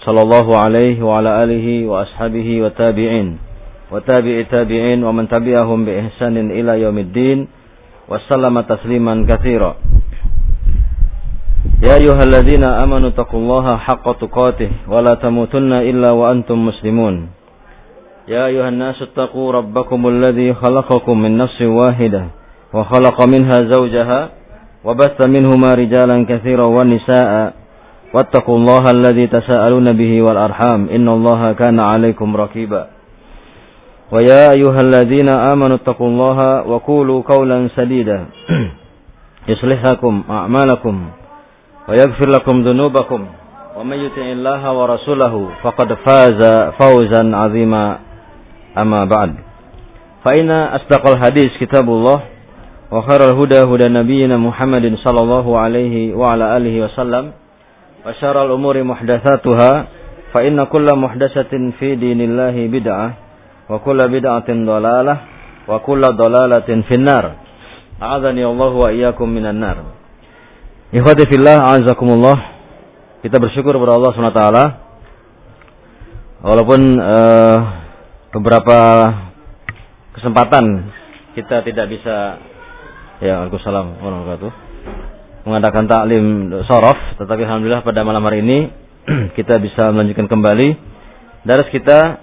صلى الله عليه وعلى آله وأصحابه وتابعين وتابع تابعين ومن تبعهم بإحسان إلى يوم الدين وسلم تسليما كثيرا. يا أيها الذين آمنوا اتقوا الله حق تقاته ولا تموتن إلا وأنتم مسلمون. يا أيها الناس اتقوا ربكم الذي خلقكم من نفس واحدة وخلق منها زوجها وبث منهما رجالا كثيرا ونساء واتقوا الله الذي تساءلون به والأرحام. إن الله كان عليكم ركيبا. ويا أيها الذين آمنوا اتقوا الله وقولوا قولا سديدا. يصلح لكم أعمالكم ويغفر لكم ذنوبكم. ومن يطع الله ورسوله فقد فاز فوزا عظيما. أما بعد. فإن أصدق الحديث كتاب الله وخير الهدى هدى نبينا محمد صلى الله عليه وعلى آله وسلم. وشر الأمور محدثاتها فإن كل محدثة في دين الله بدعة وكل بدعة ضلالة وكل ضلالة في النار أعاذني الله وإياكم من النار Ikhwati fillah, azakumullah. Kita bersyukur kepada Allah SWT. Walaupun uh, beberapa kesempatan kita tidak bisa Ya, Waalaikumsalam warahmatullahi wabarakatuh. Mengadakan taklim sorof, tetapi alhamdulillah pada malam hari ini kita bisa melanjutkan kembali daras kita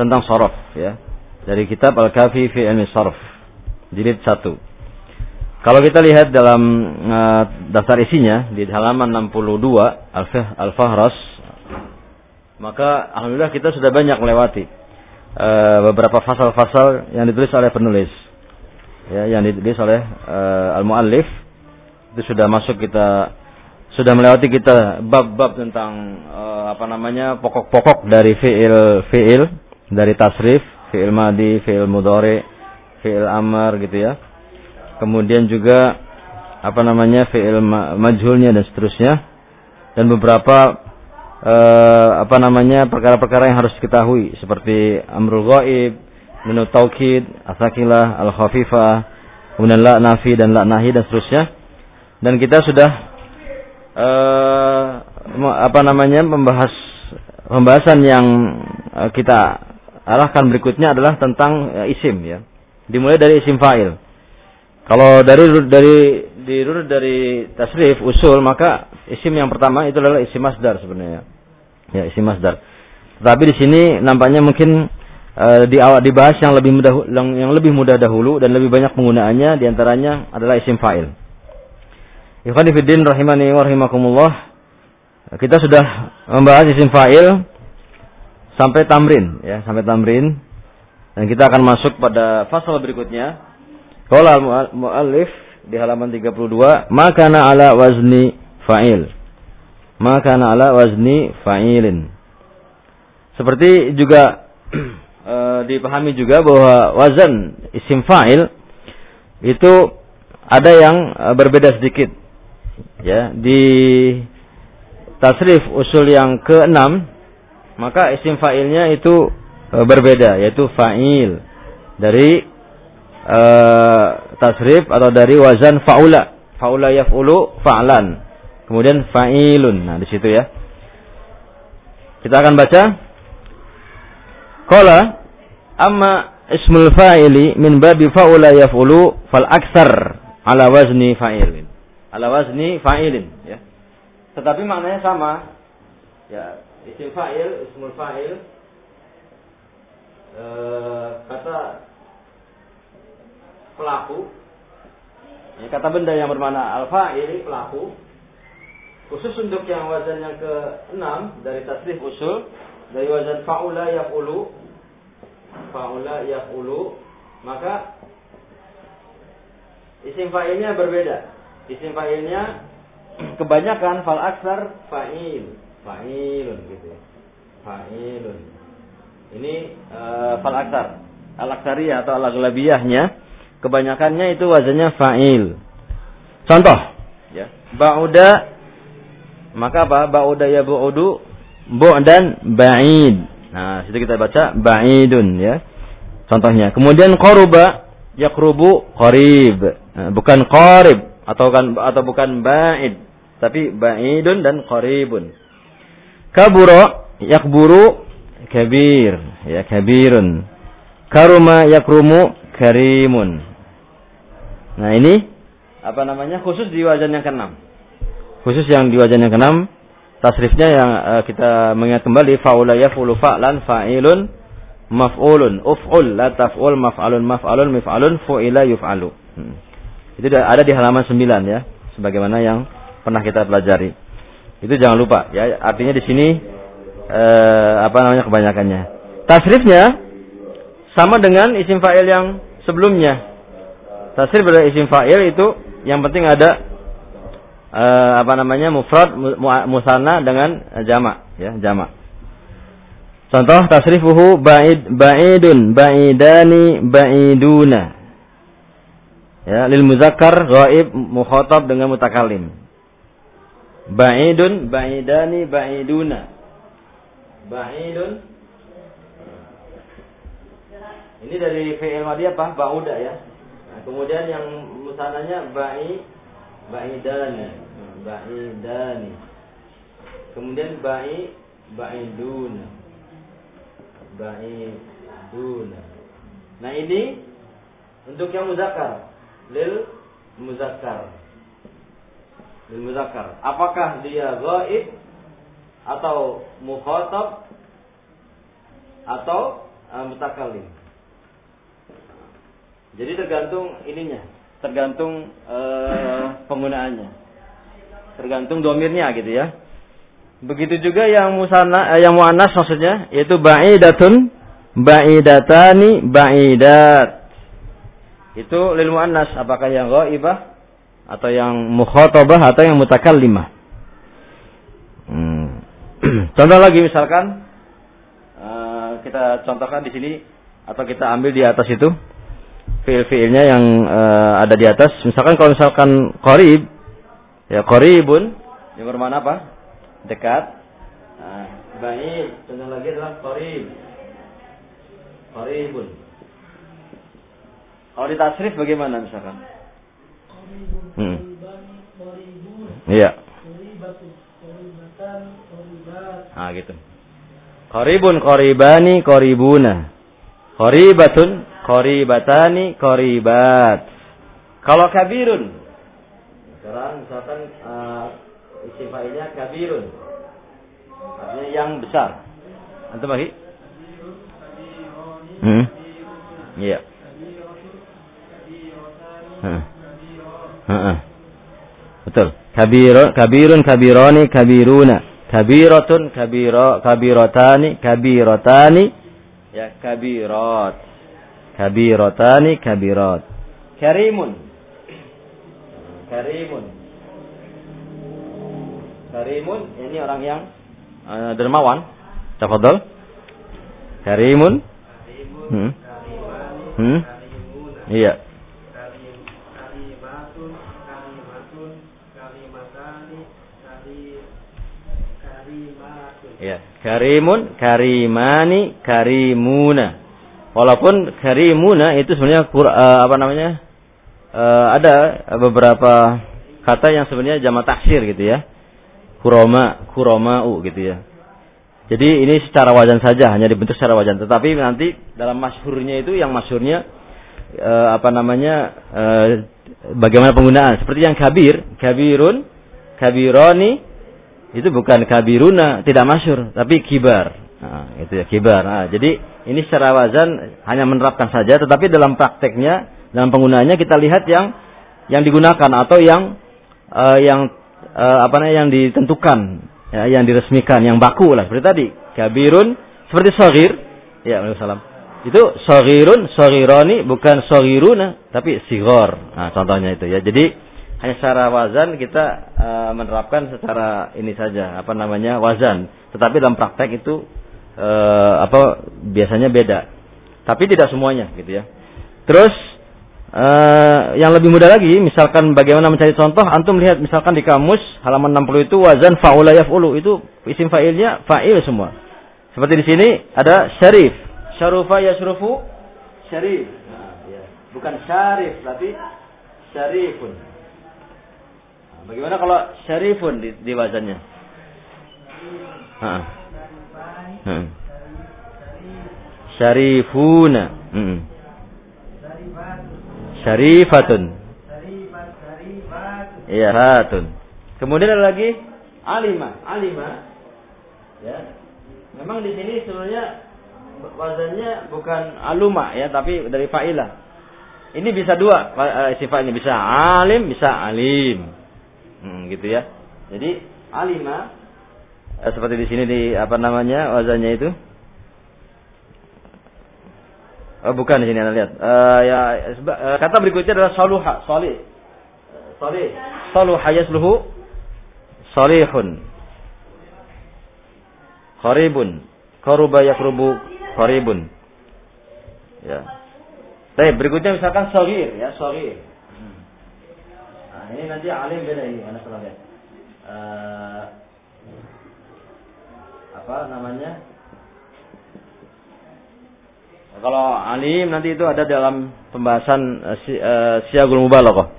tentang sorof ya. Dari kitab Al-Kafi fi Ilmi Sorof. Jilid 1. Kalau kita lihat dalam uh, daftar isinya di halaman 62 Al-Fahras maka alhamdulillah kita sudah banyak melewati uh, beberapa fasal-fasal yang ditulis oleh penulis ya yang ditulis oleh uh, al-muallif itu sudah masuk kita sudah melewati kita bab-bab tentang uh, apa namanya pokok-pokok dari fiil fiil dari tasrif fiil madi fiil mudhari fiil amar gitu ya. Kemudian juga apa namanya fiil majhulnya dan seterusnya. Dan beberapa uh, apa namanya perkara-perkara yang harus diketahui. Seperti amrul ghaib minut taukid, asakilah, al-khafifah, kemudian la nafi dan la nahi dan seterusnya. Dan kita sudah uh, apa namanya membahas pembahasan yang uh, kita arahkan berikutnya adalah tentang uh, isim ya. Dimulai dari isim fa'il. Kalau dari dari di dari tasrif usul maka isim yang pertama itu adalah isim masdar sebenarnya. Ya, isim masdar. Tapi di sini nampaknya mungkin di awal dibahas yang lebih mudah yang lebih mudah dahulu dan lebih banyak penggunaannya di antaranya adalah isim fa'il. Ikhwan fillah rahimani wa rahimakumullah. Kita sudah membahas isim fa'il sampai tamrin ya, sampai tamrin. Dan kita akan masuk pada fasal berikutnya. Qala muallif di halaman 32, makana ala wazni fa'il. Makana ala wazni fa'ilin. Seperti juga e, dipahami juga bahwa wazan isim fa'il itu ada yang e, berbeda sedikit. Ya, di tasrif usul yang keenam maka isim fa'ilnya itu e, berbeda yaitu fa'il dari e, tasrif atau dari wazan fa'ula. Fa'ula yaf'ulu fa'lan. Kemudian fa'ilun. Nah, di situ ya. Kita akan baca Qala amma ismul fa'ili min babi fa'ula yaf'ulu fal aksar ala wazni fa'ilin. Ala wazni fa'ilin ya. Tetapi maknanya sama. Ya, isim fa'il, ismul fa'il e, kata pelaku ya, kata benda yang bermakna al-fa'il pelaku khusus untuk yang wazan yang ke-6 dari tasrif usul dari wazan faula yaqulu faula yaqulu maka isim fa'ilnya berbeda. Isim fa'ilnya kebanyakan fal aksar fa'il, fa'ilun gitu. fa'ilun. Ini uh, fal aksar. Al aksariyah atau al aglabiyahnya kebanyakannya itu wazannya fa'il. Contoh, ya. Ba'uda maka apa? Ba'uda ya bu'udu dan ba'id. Nah, situ kita baca ba'idun ya. Contohnya. Kemudian qaruba yaqrubu qarib. Nah, bukan qarib atau kan atau bukan ba'id, tapi ba'idun dan qaribun. Kaburo yakburu kabir, ya kabirun. Karuma yakrumu karimun. Nah, ini apa namanya? Khusus di wajan yang keenam khusus yang di wajan yang keenam tasrifnya yang uh, kita mengingat kembali faula yafulu fa'lan fa'ilun maf'ulun uf'ul la taf'ul maf'alun maf'alun mif'alun fu'ila yuf'alu hmm. Itu ada di halaman 9 ya. Sebagaimana yang pernah kita pelajari. Itu jangan lupa ya. Artinya di sini uh, apa namanya kebanyakannya. Tasrifnya sama dengan isim fa'il yang sebelumnya. Tasrif pada isim fa'il itu yang penting ada uh, apa namanya mufrad musanna dengan jamak ya jamak. Contoh tasrifuhu ba'id ba'idun ba'idani ba'iduna. Ya, lil muzakkar ghaib mukhatab dengan mutakallim. Ba'idun ba'idani ba'iduna. Ba'idun Ini dari fi'il madhi apa? Ba'uda ya. Nah, kemudian yang musananya ba'i ba'idani ba'idani. Kemudian ba'i ba'iduna. Ba'iduna. Nah ini untuk yang muzakkar, lil muzakkar. Lil muzakkar. Apakah dia ghaib atau mukhatab atau uh, mutakallim? Jadi tergantung ininya, tergantung uh, penggunaannya tergantung domirnya gitu ya. Begitu juga yang musana eh, yang muannas maksudnya yaitu ba'idatun, ba'idatani, ba'idat. Itu lil muannas apakah yang ghaibah atau yang mukhatabah atau yang mutakallimah. Hmm. Contoh lagi misalkan uh, kita contohkan di sini atau kita ambil di atas itu fiil-fiilnya yang uh, ada di atas. Misalkan kalau misalkan qarib Ya qaribun yang bermakna apa? Dekat. Nah, baik, contoh lagi adalah qarib. Qaribun. Kalau di tasrif bagaimana misalkan? Hmm. Iya. Ah gitu. Qaribun qaribani qaribuna. Qaribatun qaribatani qaribat. Kalau kabirun sekarang misalkan uh, isim fa'ilnya kabirun. Artinya yang besar. Antum lagi? Hmm. Iya. Hmm. Betul. Kabirun, kabirun, kabironi, kabiruna. Kabiratun, kabiro, kabirotani, kabirotani. Ya, kabirat. Kabirotani, kabirat. Karimun. Karimun. Karimun ini orang yang uh, dermawan. Tafadhol. Karimun. Hmm. Hmm. Iya. Ya, karimun, karimani, karimuna. Walaupun karimuna itu sebenarnya uh, apa namanya? uh, ada beberapa kata yang sebenarnya jama taksir gitu ya. Kuroma, kuromau gitu ya. Jadi ini secara wajan saja, hanya dibentuk secara wajan. Tetapi nanti dalam masyhurnya itu yang masyhurnya uh, apa namanya uh, bagaimana penggunaan. Seperti yang kabir, kabirun, kabironi itu bukan kabiruna, tidak masyhur, tapi kibar. Nah, itu ya kibar. Nah, jadi ini secara wajan hanya menerapkan saja, tetapi dalam prakteknya dalam penggunaannya kita lihat yang yang digunakan atau yang uh, yang uh, apa namanya yang ditentukan ya, yang diresmikan yang baku lah seperti tadi kabirun seperti sogir ya salam itu sogirun sogironi bukan sogiruna tapi sigor nah contohnya itu ya jadi hanya secara wazan kita uh, menerapkan secara ini saja apa namanya wazan tetapi dalam praktek itu uh, apa biasanya beda. Tapi tidak semuanya gitu ya. Terus uh, yang lebih mudah lagi, misalkan bagaimana mencari contoh, antum lihat misalkan di kamus halaman 60 itu wazan faula yaf'ulu itu isim fa'ilnya fa'il semua. Seperti di sini ada syarif, syarufa yasrufu syarif. Nah, ya. Bukan syarif tapi syarifun. Nah, bagaimana kalau syarifun di, di. Syarifuna. Hmm. Syarifatun. Iya, hatun. Kemudian ada lagi alima, alima. Ya. Memang di sini sebenarnya wazannya bukan aluma ya, tapi dari fa'ilah. Ini bisa dua eh, sifatnya bisa alim, bisa alim. Hmm, gitu ya. Jadi alima eh, seperti di sini di apa namanya wazannya itu Oh, bukan di sini Anda lihat. Uh, ya kata berikutnya adalah saluha, salih. Salih. Saluha yasluhu salihun. Qaribun. Qaruba yakrubu qaribun. Ya. Baik, berikutnya misalkan sagir ya, sagir. Nah, ini nanti alim beda ini, Anda salah lihat. Uh, apa namanya? Kalau alim nanti itu ada dalam pembahasan uh, si, uh, siagul mubalaghah.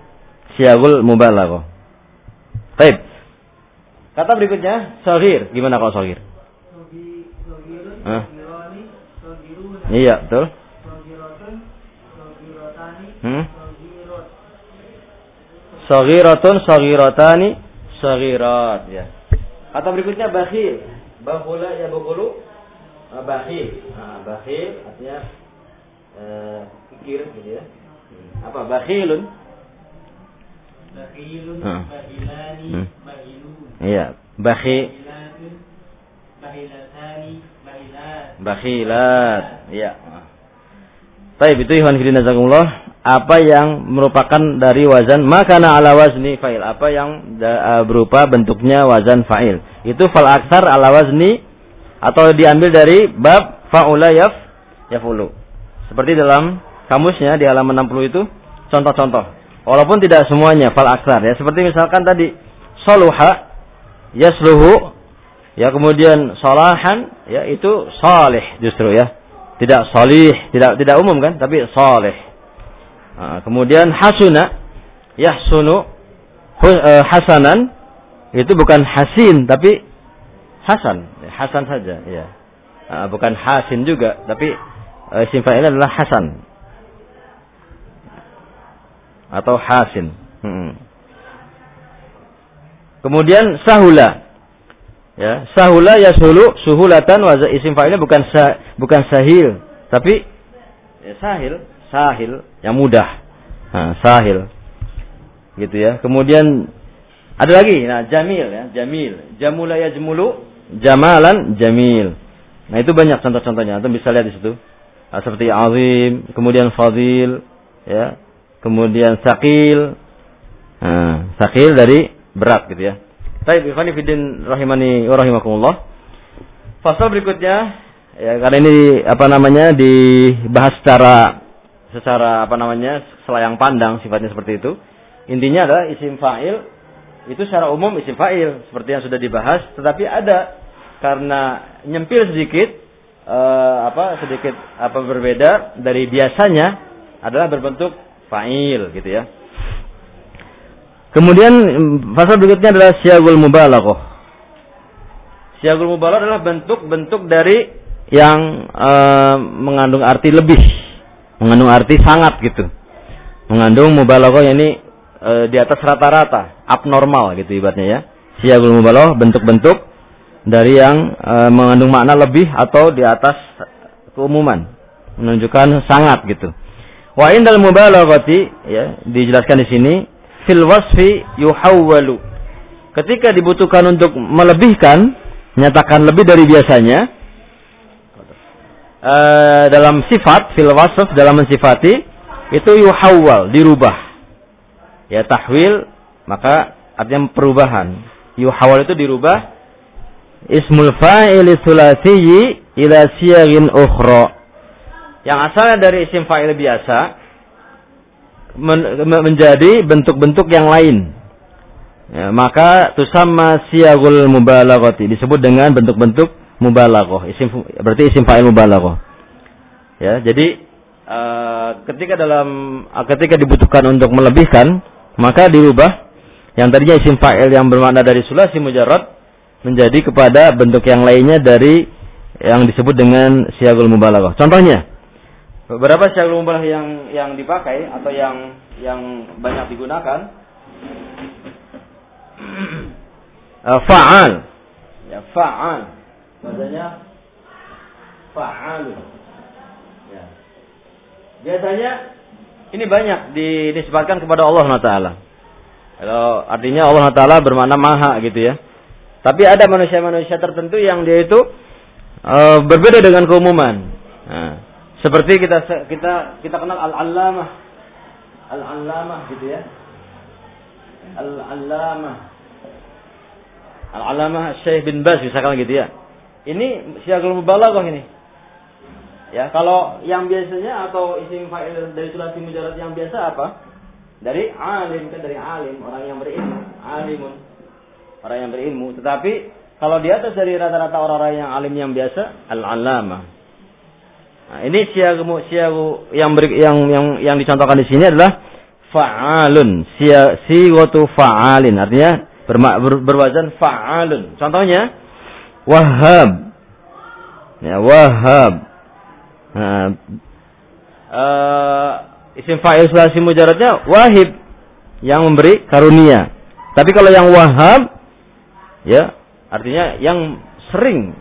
Siagul mubalaghah. Baik. Kata berikutnya sahir. Gimana kalau sahir? Iya, betul. Hmm? Sagiratun, sagiratani, sagirat ya. Kata berikutnya bakhil. Bahula ya bahulu uh, bakhil. Nah, bakhil artinya uh, pikir gitu ya. Hmm. Apa bakhilun? Bakhilun, hmm. bakhilani, hmm. bakhilun. Iya, bakhil. Bakhilatani, bakhilat. Bakhilat. Iya. Baik, itu Ikhwan Fillah Jazakumullah apa yang merupakan dari wazan makana ala wazni fa'il apa yang uh, berupa bentuknya wazan fa'il itu fal aksar ala wazni atau diambil dari bab faula yaf yafulu. Seperti dalam kamusnya di halaman 60 itu contoh-contoh. Walaupun tidak semuanya fal aksar ya. Seperti misalkan tadi soluha yasluhu ya kemudian solahan ya itu salih justru ya. Tidak salih, tidak tidak umum kan, tapi salih. Nah, kemudian hasuna yahsunu uh, hasanan itu bukan hasin tapi hasan Hasan saja, ya. Uh, bukan Hasin juga, tapi uh, isim fa'il adalah Hasan atau Hasin. Hmm. Kemudian sahula. Ya, sahula yasulu suhulatan wa isim fa'ilnya bukan sa, bukan sahil, tapi ya, sahil, sahil yang mudah. Nah, sahil. Gitu ya. Kemudian ada lagi, nah jamil ya, jamil. Jamula yajmulu jamalan jamil. Nah itu banyak contoh-contohnya. Anda bisa lihat di situ. Nah, seperti azim, kemudian fadil, ya, kemudian sakil. Nah, sakil dari berat gitu ya. Baik, Ikhwani Fidin rahimani wa rahimakumullah. Pasal berikutnya ya karena ini apa namanya dibahas secara secara apa namanya selayang pandang sifatnya seperti itu. Intinya adalah isim fa'il itu secara umum isim fa'il seperti yang sudah dibahas, tetapi ada karena nyempil sedikit uh, apa sedikit apa berbeda dari biasanya adalah berbentuk fa'il gitu ya. Kemudian pasal berikutnya adalah siagul mubalaghah. Siagul mubalaghah adalah bentuk-bentuk dari yang uh, mengandung arti lebih, mengandung arti sangat gitu. Mengandung mubalaghah ini uh, di atas rata-rata abnormal gitu ibaratnya ya. Siyagul mubaloh bentuk-bentuk dari yang e, mengandung makna lebih atau di atas keumuman, menunjukkan sangat gitu. Wa indal mubalaghati ya dijelaskan di sini fil wasfi yuhawwalu. Ketika dibutuhkan untuk melebihkan, nyatakan lebih dari biasanya e, dalam sifat fil wasf dalam mensifati itu yuhawwal dirubah. Ya tahwil maka artinya perubahan. Yuhawal itu dirubah ismul fa'il tsulatsi ila siyagin ukhra. Yang asalnya dari isim fa'il biasa men menjadi bentuk-bentuk yang lain. Ya, maka tusamma siyagul mubalaghati disebut dengan bentuk-bentuk mubalaghah. Isim berarti isim fa'il mubalaghah. Ya, jadi uh, ketika dalam uh, ketika dibutuhkan untuk melebihkan, maka dirubah yang tadinya isim fa'il yang bermakna dari sulasi mujarrad menjadi kepada bentuk yang lainnya dari yang disebut dengan siyagul mubalaghah. Contohnya, beberapa siyagul mubalaghah yang yang dipakai atau yang yang banyak digunakan uh, fa'al. Ya, fa'al. Maksudnya fa'al. Ya. Biasanya ini banyak dinisbatkan kepada Allah Taala. Kalau artinya Allah Taala bermakna maha gitu ya. Tapi ada manusia-manusia tertentu yang dia itu uh, berbeda dengan keumuman. Nah, seperti kita kita kita kenal al-allamah, al-allamah gitu ya. Al-allamah. Al-allamah Syekh bin Baz misalkan gitu ya. Ini siagul mubalaghah ini. Ya, kalau yang biasanya atau isim fa'il dari sulasi mujarrad yang biasa apa? Dari alim kan dari alim, orang yang berilmu, alimun orang yang berilmu. Tetapi kalau di atas dari rata-rata orang-orang yang alim yang biasa, al-alama. Nah, ini siagu siagu yang beri, yang yang yang dicontohkan di sini adalah fa'alun. Siwatu fa'alin artinya ber, ber, berwazan fa'alun. Contohnya wahab. Ya, wahab. Nah, uh, isim fa'il sulasi mujaradnya wahib yang memberi karunia. Tapi kalau yang wahab ya artinya yang sering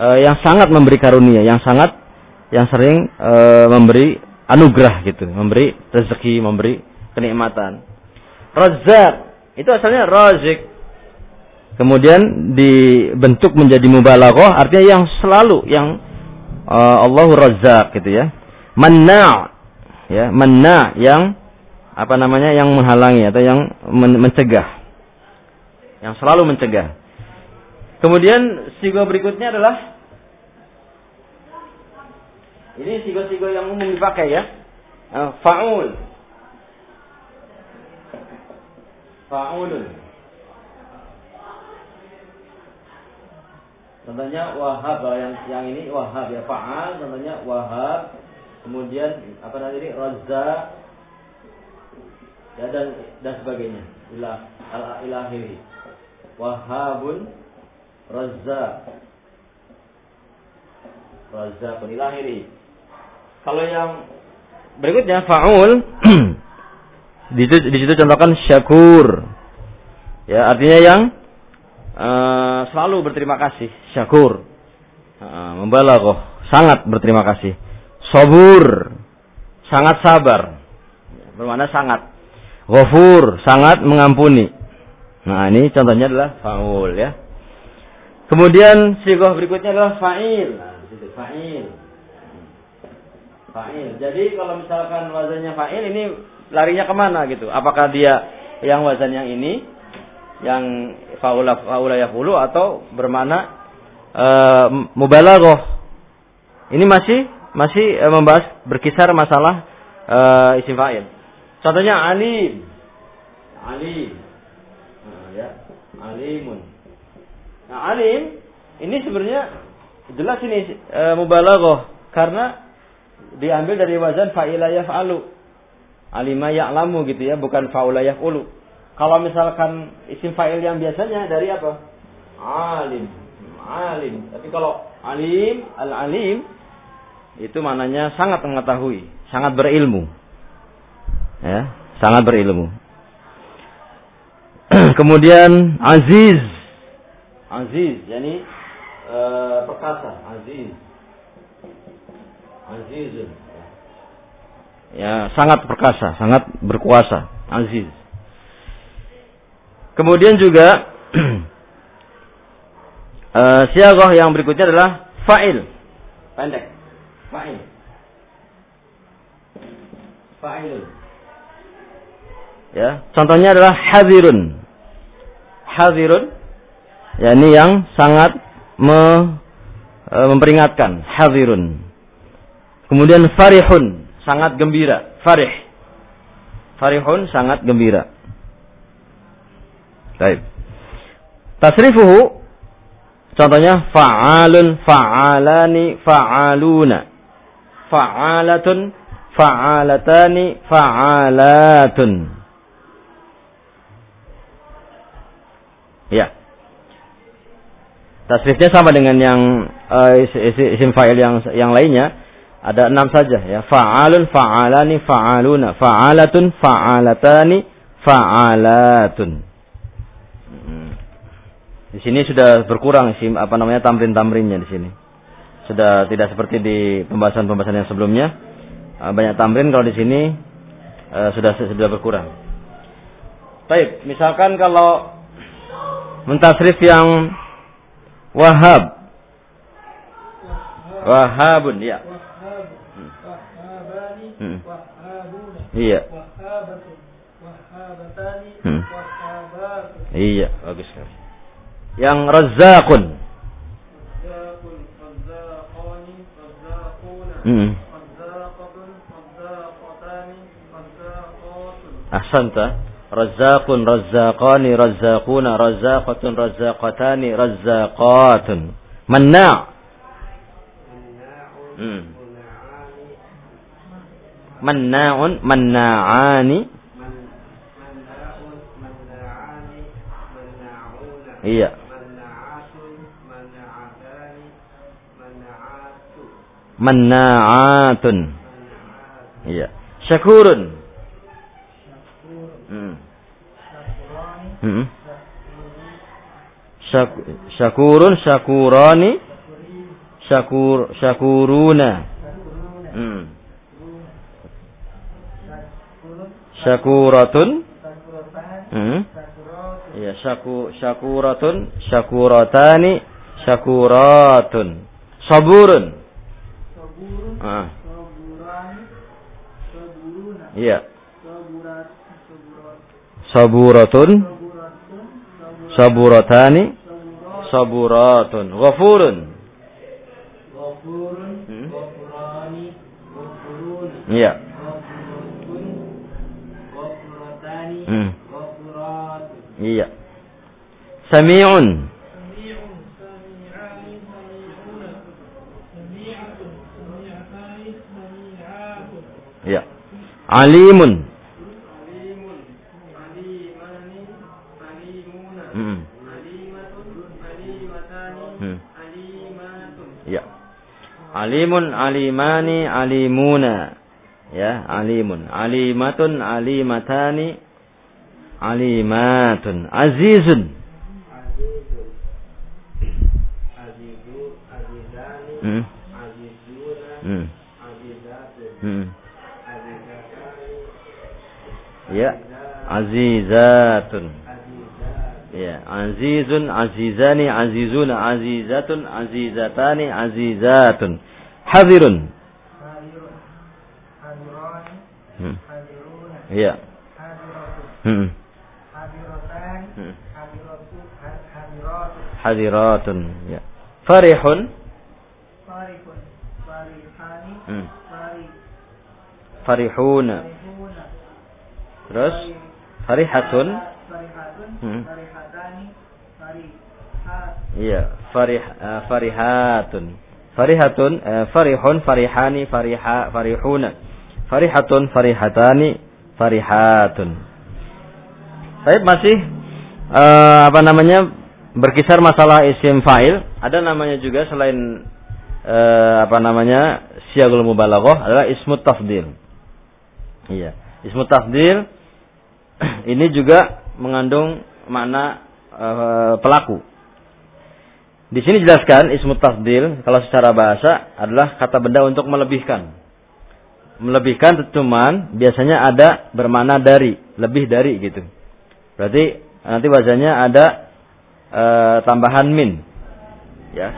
uh, yang sangat memberi karunia yang sangat yang sering uh, memberi anugerah gitu memberi rezeki memberi kenikmatan. Razak itu asalnya razik kemudian dibentuk menjadi mubalaghah artinya yang selalu yang uh, Allahu razak gitu ya. Manna ya manna yang apa namanya yang menghalangi atau yang mencegah. Yang selalu mencegah. Kemudian sigo berikutnya adalah ini sigo-sigo yang umum dipakai ya. Uh, faul. Faulun. Contohnya wahab kalau yang yang ini wahab ya faal contohnya wahab kemudian apa ini razza ya dan dan sebagainya ilah al ilahi Wahabun Razzaq Razzaqun ilahiri Kalau yang berikutnya Fa'ul. Di situ, di situ contohkan syakur. Ya artinya yang uh, selalu berterima kasih. Syakur. Uh, membalaghah. Sangat berterima kasih. Sabur. Sangat sabar. Bermakna sangat. Ghafur. Sangat mengampuni. Nah, ini contohnya adalah faul ya. Kemudian sigoh berikutnya adalah fa'il. Nah, fa'il. Fa'il. Jadi kalau misalkan wazannya fa'il ini larinya ke mana gitu? Apakah dia yang wazan yang ini yang faula faula yaqulu atau bermana uh, mubalaghah? Ini masih masih uh, membahas berkisar masalah uh, isim fa'il. Contohnya alim. Alim ya alimun nah alim ini sebenarnya jelas ini e, mubalaghah karena diambil dari wazan fa'ila yaf'alu. Alima ya'lamu gitu ya bukan fa'ula yaf'ulu. Kalau misalkan isim fa'il yang biasanya dari apa? Alim. Alim. Tapi kalau alim al alim itu maknanya sangat mengetahui sangat berilmu. Ya sangat berilmu. Kemudian aziz. Aziz, yani uh, perkasa, aziz. Aziz. Ya, sangat perkasa, sangat berkuasa, aziz. Kemudian juga uh, yang berikutnya adalah fa'il. Pendek. Fa'il. Fa'il. Ya, contohnya adalah hadirun hadirun yakni yang sangat me, e, memperingatkan, hadirun. Kemudian farihun, sangat gembira, farih. Farihun sangat gembira. Baik. Tasrifuhu contohnya fa'alun, fa'alani, fa'aluna. Fa'alatun, fa'alatani, fa'alatun. Ya. Tasrifnya sama dengan yang uh, isim fa'il yang yang lainnya. Ada enam saja ya. Fa'alun, fa'alani, fa'aluna, fa'alatun, fa'alatani, fa'alatun. Hmm. Di sini sudah berkurang sih apa namanya tamrin-tamrinnya di sini. Sudah tidak seperti di pembahasan-pembahasan yang sebelumnya. Uh, banyak tamrin kalau di sini uh, sudah sudah berkurang. Baik, misalkan kalau mentasrif yang wahab. Wahabun, ya. Hmm. Iya. Hmm. Iya, bagus sekali. Yang razakun. Hmm. Ahsanta. Razzaqun, razzaqani, razzaquna, razzaqatun, razzaqatani, razzaqatun. Manna' Hmm. Manna'un, manna'ani. Iya. Manna'atun. Iya. Syakurun. Hmm. Hmm. Syak syakurun, syakurani, syakur, syakuruna. Hmm. Syakuratun. Hmm. Ya, syaku, syakuratun, syakuratani, syakuratun. Saburun. Ah. Iya. Saburatun. Saburatani. Saburatun. Ghafurun. Hmm. Iya. Hmm. Iya. Sami'un. Iya. Alimun. Hmm. Hmm. Ya. Alimun, alimani, alimuna. Ya, alimun. Alimatun, alimatani, alimatun. Azizun. Hmm. Hmm. Hmm. Ya, azizatun. Ya, azizun, azizani, azizuna, azizatun, azizatani, azizatun. Hadirun. Hmm. Ya. Hmm. Hmm. Hadiratun. Ya. Farihun. Hmm. Farihuna. Terus farihatun. Hmm. Iya, farih uh, farihatun. Farihatun, uh, farihun, farihani, fariha, farihuna. Farihatun, farihatani, farihatun. Baik, masih uh, apa namanya berkisar masalah isim fa'il. Ada namanya juga selain uh, apa namanya siagul mubalaghah adalah ismut tafdil. Iya, ismut tafdil ini juga mengandung makna uh, pelaku. Di sini jelaskan ismu tafdil kalau secara bahasa adalah kata benda untuk melebihkan. Melebihkan cuman biasanya ada bermakna dari, lebih dari gitu. Berarti nanti bahasanya ada uh, tambahan min. Ya.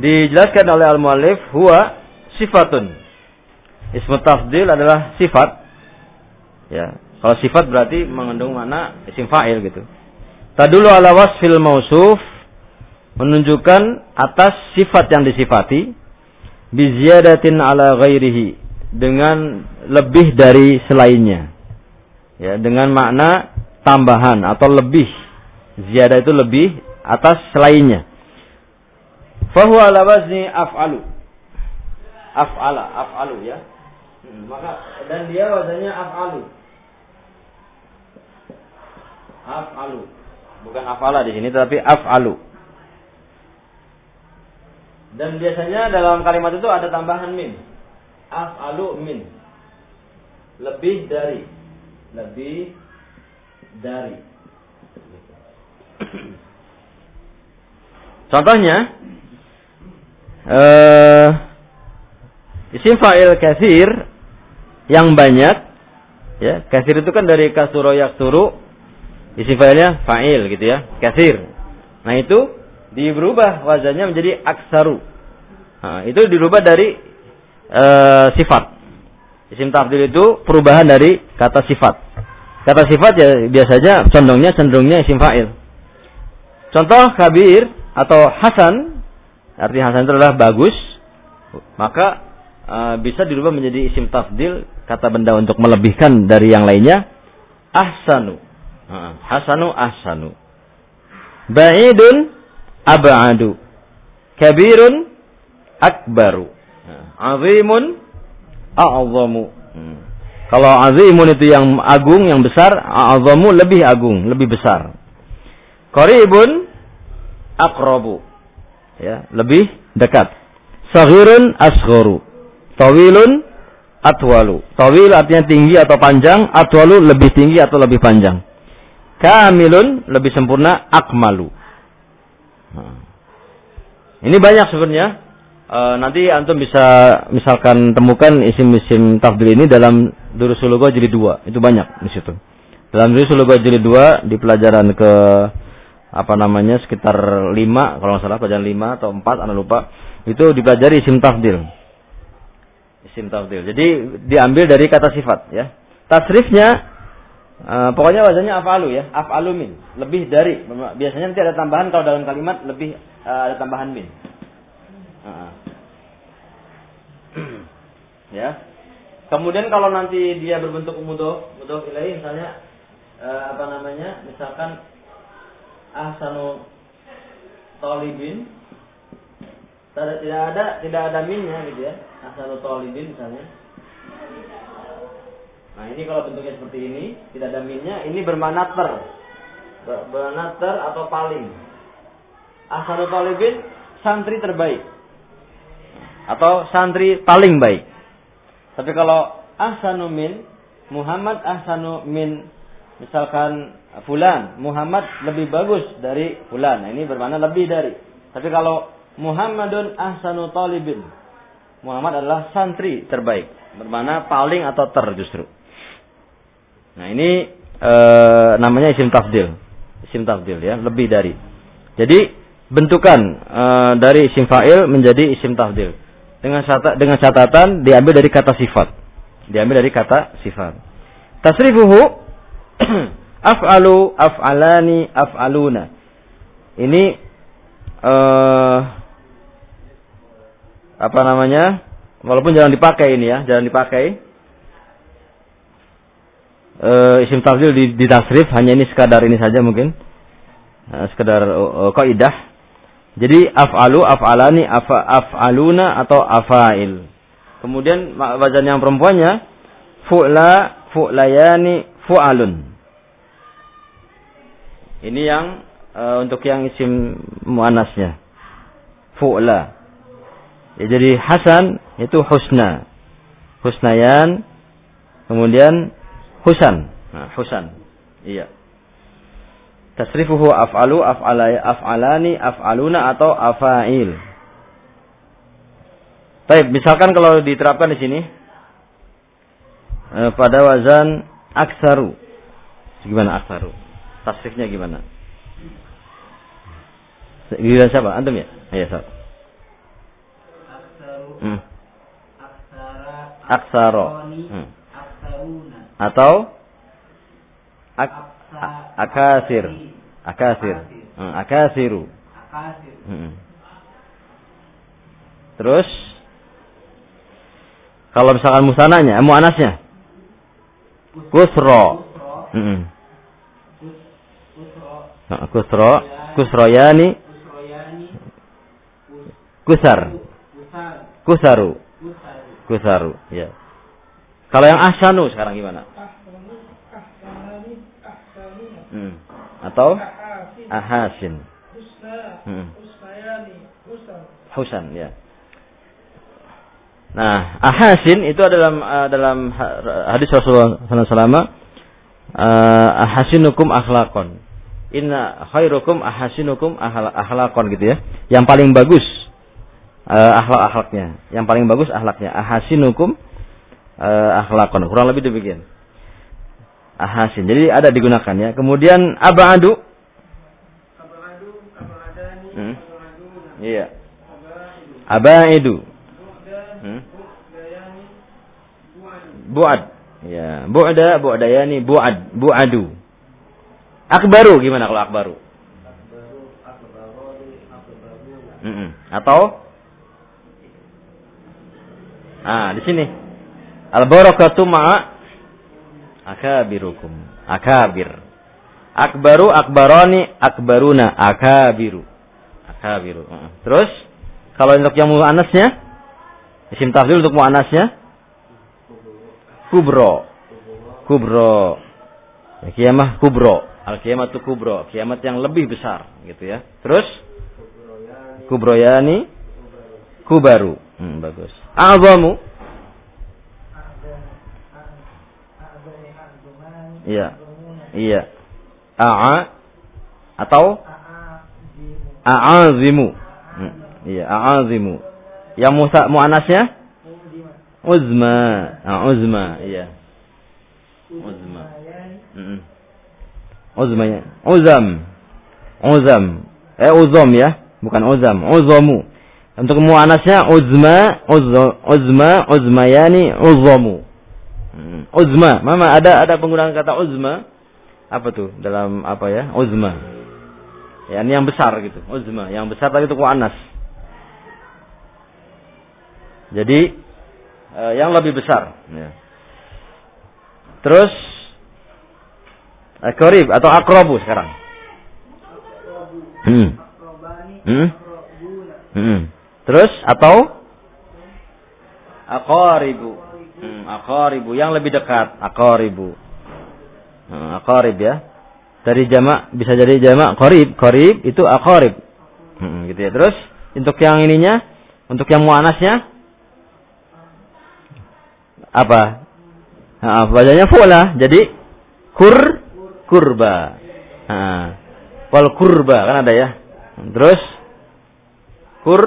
Dijelaskan oleh al-muallif huwa sifatun. Ismu tafdil adalah sifat. Ya, kalau sifat berarti mengandung makna isim fa'il gitu. Tadulu ala wasfil mausuf menunjukkan atas sifat yang disifati biziyadatin ala ghairihi dengan lebih dari selainnya. Ya, dengan makna tambahan atau lebih. Ziyadah itu lebih atas selainnya. Fahuwa ala wazni af'alu. Af'ala, af'alu ya. Hmm, maka dan dia wazannya af'alu. Af'alu. Bukan af'ala di sini tetapi af'alu. Dan biasanya dalam kalimat itu ada tambahan min. Af'alu min. Lebih dari. Lebih dari. Contohnya, uh, isim fa'il kasir yang banyak, ya, kasir itu kan dari kasuro yaksuru, isim fa'ilnya fa'il gitu ya, kasir. Nah itu diubah wazannya menjadi aksaru. Nah, itu dirubah dari uh, sifat. Isim tafdil itu perubahan dari kata sifat. Kata sifat ya biasanya condongnya cenderungnya isim fa'il. Contoh kabir atau hasan, arti hasan itu adalah bagus, maka uh, bisa dirubah menjadi isim tafdil, kata benda untuk melebihkan dari yang lainnya, ahsanu. Hasanu ahsanu. Ba'idun ab'adu. Kabirun akbaru. Azimun a'zamu. Hmm. Kalau azimun itu yang agung, yang besar, a'zamu lebih agung, lebih besar. Qaribun akrobu. Ya, lebih dekat. Saghirun asghoru. Tawilun atwalu. Tawil artinya tinggi atau panjang, atwalu lebih tinggi atau lebih panjang. Kamilun lebih sempurna, akmalu. Nah. Ini banyak sebenarnya. E, nanti antum bisa misalkan temukan isim-isim tafdil ini dalam Durusul Lugha jilid 2. Itu banyak di situ. Dalam Durusul Lugha jilid 2 di pelajaran ke apa namanya sekitar lima kalau nggak salah pelajaran lima atau empat anda lupa. Itu dipelajari isim tafdil. Isim tafdil. Jadi diambil dari kata sifat ya. Tasrifnya uh, pokoknya wajahnya afalu ya. Afalu min. Lebih dari. Biasanya nanti ada tambahan kalau dalam kalimat lebih uh, ada tambahan min. Uh. ya. Kemudian kalau nanti dia berbentuk mudoh mudoh ilahi misalnya uh, apa namanya misalkan ahsanu tolibin tidak ada tidak ada minnya gitu ya. Ahsanu tolibin misalnya. Nah ini kalau bentuknya seperti ini tidak ada minnya ini bermakna ter bermakna ter atau paling. Ahsanu tolibin santri terbaik. Atau santri paling baik. Tapi kalau ahsanu min Muhammad ahsanu min misalkan fulan Muhammad lebih bagus dari fulan. Nah, ini bermakna lebih dari. Tapi kalau Muhammadun ahsanu talibin. Muhammad adalah santri terbaik. Bermakna paling atau ter justru. Nah, ini e, namanya isim tafdil. Isim tafdil ya, lebih dari. Jadi bentukan e, dari isim fa'il menjadi isim tafdil. Dengan dengan catatan diambil dari kata sifat. Diambil dari kata sifat. Tasrifuhu af'alu, af'alani, af'aluna. Ini uh, apa namanya? Walaupun jangan dipakai ini ya, jangan dipakai. Uh, isim tafdil di, di tasrif hanya ini sekadar ini saja mungkin. Uh, sekadar uh, kaidah. Jadi af'alu, af'alani, af, af'aluna atau afail. Kemudian wazan yang perempuannya fu'la, fu'layani, fu'alun. Ini yang uh, untuk yang isim muannasnya. Fu'la. Ya, jadi Hasan itu husna. Husnayan. Kemudian Husan. Nah, Husan. Iya. Tasrifuhu af'alu, af'alaya, af'alani, af'aluna atau afa'il. Baik, misalkan kalau diterapkan di sini eh, pada wazan aksaru. Gimana aksaru? Tasrifnya gimana? Gila siapa? Antum ya? Iya, Sob. Hmm. Aksaro. Hmm. Atau ak akasir. Akasir. Hmm. Akasiru. Hmm. Terus kalau misalkan musananya, muanasnya kusro. Hmm. Kusro, kusroyani, kusar, kusaru, kusaru, ya. Kalau yang ahsanu sekarang gimana? Hmm. Atau ahasin. Hmm. Husan, ya. Nah, ahasin itu dalam uh, dalam hadis Rasulullah SAW. Uh, ahasinukum akhlakon. Inna khairukum ahasinukum akhlakon gitu ya. Yang paling bagus uh, akhlak-akhlaknya. Yang paling bagus akhlaknya. Ahasinukum uh, akhlakon. Kurang lebih demikian. Ahasin. Jadi ada digunakan ya. Kemudian abadu. Hmm. Iya. Abaidu. Hmm? Bu'ad. Ya, bu'da, bu'dayani, bu'ad, bu'adu. Akbaru gimana kalau akbaru? Mm -mm. Atau Ah, di sini. Al barakatu ma'a akabirukum. Akabir. Akbaru akbarani akbaruna akabiru. Akabiru. Terus kalau untuk yang muannasnya Isim tafdil untuk muannasnya kubro. Kubro. Ya, kiamah kubro. Al kiamat kubro, kiamat yang lebih besar gitu ya. Terus kubroyani kubaru. Hmm, bagus. Azamu. Iya. Iya. A'a atau a'azimu. Hmm, iya, a'azimu. Yang musa muannasnya? Uzma. Uzma, iya. Uzma. Mm Uzma ya. Uzam. Uzam. Eh uzom ya, bukan uzam. Uzomu. Untuk muannasnya uzma, uzma, uzmayani, uzomu. Uzma. Mama ada ada penggunaan kata uzma. Apa tuh dalam apa ya? Uzma. Ya, ini yang besar gitu. Uzma. Yang besar tadi itu muannas. Jadi uh, yang lebih besar. Ya. Terus akorib atau akrobu sekarang. Hmm. Hmm. Hmm. Terus atau akoribu. Hmm, akoribu yang lebih dekat. Akoribu. Hmm, akorib ya. Dari jamak bisa jadi jamak korib. Korib itu akorib. Hmm, gitu ya. Terus untuk yang ininya, untuk yang muanasnya apa? Nah, bacanya fu'la. Jadi kur kurba. Nah, wal kurba kan ada ya. Terus kur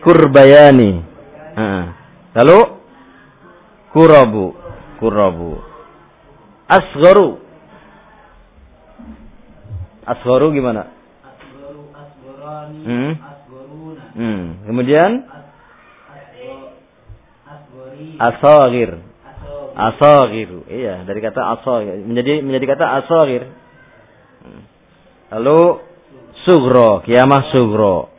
kurbayani. Nah, lalu kurabu kurabu. Asgharu. Asgharu gimana? Hmm. Hmm. Kemudian asagir asagir iya dari kata asagir menjadi menjadi kata asagir lalu sugro kiamah sugro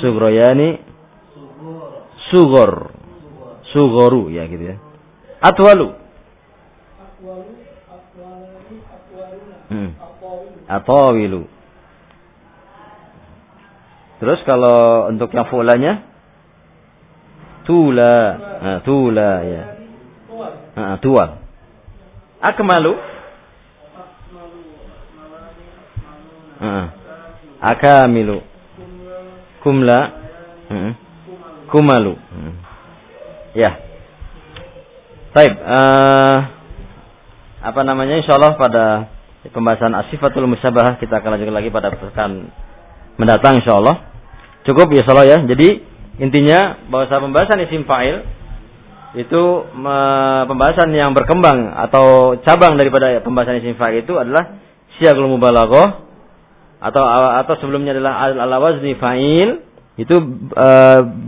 sugroyani sugor sugoru ya gitu ya. Atwalu. Hmm. atawilu. Terus kalau untuk yang fulanya Tula. Nah, tula ya. Nah, tua. Akmalu. Nah, akamilu. Kumla. Hmm. Kumalu. Ya. Baik. Uh, apa namanya? Insyaallah pada pembahasan asifatul musabahah kita akan lanjutkan lagi pada pekan mendatang insyaallah. Cukup ya insyaallah ya. Jadi Intinya bahwa pembahasan isim fa'il itu pembahasan yang berkembang atau cabang daripada pembahasan isim fa'il itu adalah siagul mubalaghah atau atau sebelumnya adalah al wazni fa'il. Itu e,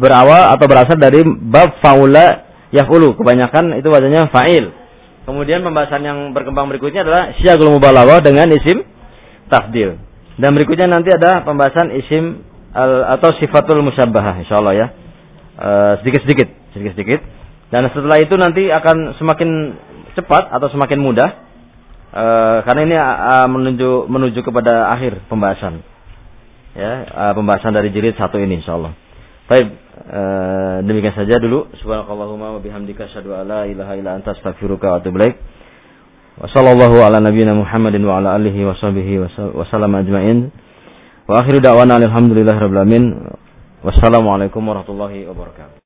berawal atau berasal dari bab faula yafulu. Kebanyakan itu wazannya fa'il. Kemudian pembahasan yang berkembang berikutnya adalah siagul mubalaghah dengan isim tafdil. Dan berikutnya nanti ada pembahasan isim al, atau sifatul musyabbahah insyaallah ya. Eh, sedikit-sedikit, sedikit-sedikit. Dan setelah itu nanti akan semakin cepat atau semakin mudah uh, karena ini uh, menuju menuju kepada akhir pembahasan. Ya, pembahasan dari jilid satu ini insyaallah. Baik, demikian saja dulu. Subhanakallahumma wa bihamdika asyhadu an la ilaha illa anta astaghfiruka wa atubu ilaik. Wa sallallahu ala nabiyyina Muhammadin wa ala alihi wa sahbihi wa sallam ajmain. Wa akhiru da'wana alhamdulillahi rabbil alamin. Wassalamualaikum warahmatullahi wabarakatuh.